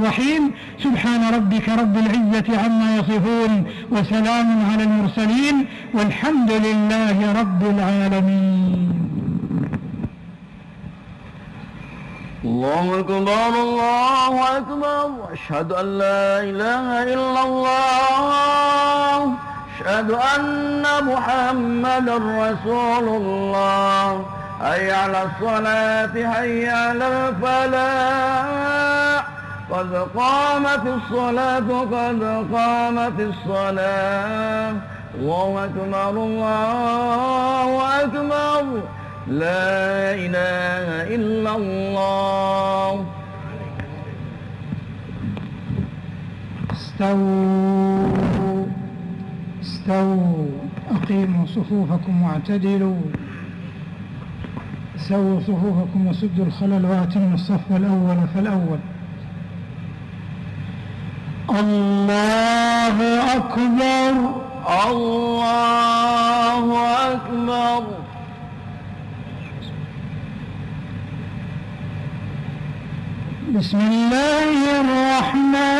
الرحيم. سبحان ربك رب العزة عما يصفون وسلام على المرسلين والحمد لله رب العالمين الله أكبر الله أكبر. أشهد أن لا إله إلا الله. أشهد أن محمدا رسول الله. هيا على الصلاة هيا على الفلاح. قد قامت الصلاة قد قامت الصلاة. الله أكبر الله أكبر. لا إله إلا الله. استووا استووا أقيموا صفوفكم واعتدلوا. سووا صفوفكم وسدوا الخلل وآتموا الصف الأول فالأول. الله أكبر. الله أكبر. بسم الله الرحمن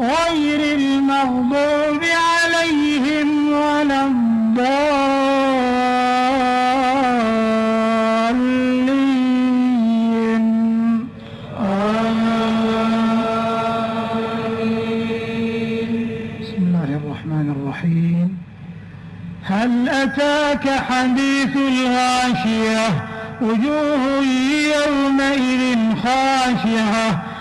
غير المغضوب عليهم ولا الضالين. بسم الله الرحمن الرحيم. هل أتاك حديث الغاشية؟ وجوه يومئذ خاشعة.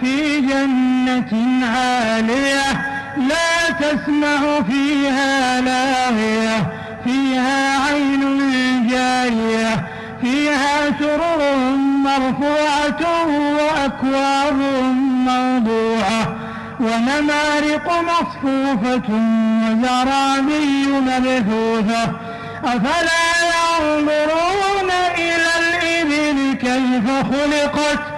في جنة عالية لا تسمع فيها لاغية فيها عين جارية فيها سرر مرفوعة وأكواب موضوعة ونمارق مصفوفة وزرابي مبثوثة. أفلا ينظرون إلى الإبل كيف خلقت؟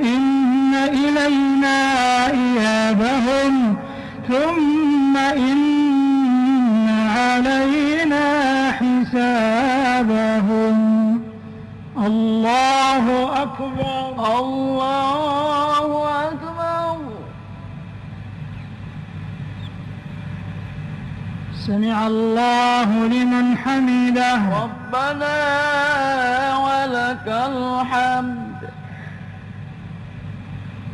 إن إلينا إيابهم ثم إن علينا حسابهم. الله أكبر. الله أكبر. سمع الله لمن حمده. ربنا ولك الحمد.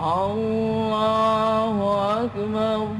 الله أكبر.